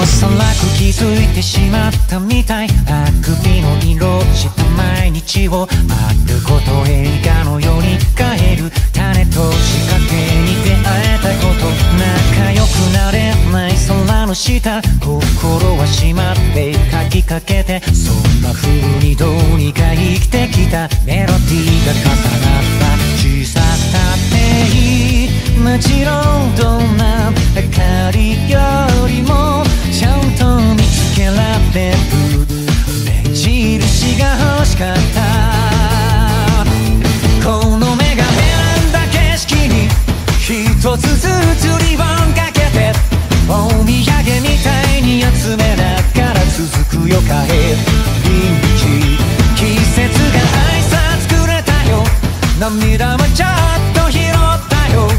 おそらく気づいてしまったみたいあくびの色した毎日を丸ごと。映画のように変える種と。仕掛けに出会えたこと。仲良くなれない空の下心は閉まって書きかけてそんな風にどうにか生きてきたメロディーが重なった小さったっていいもちろんどんなこの目が選んだ景色に一つずつリボンかけてお土産みたいに集めながら続くよ帰り道季節が挨拶くれたよ。涙もちょっと拾ったよ。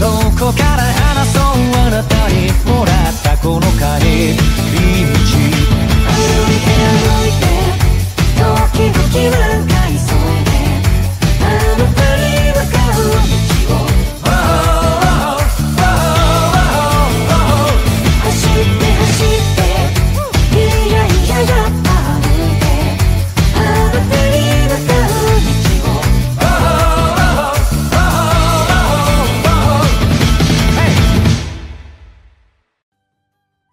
どこから話そうあなたにもらったこの帰り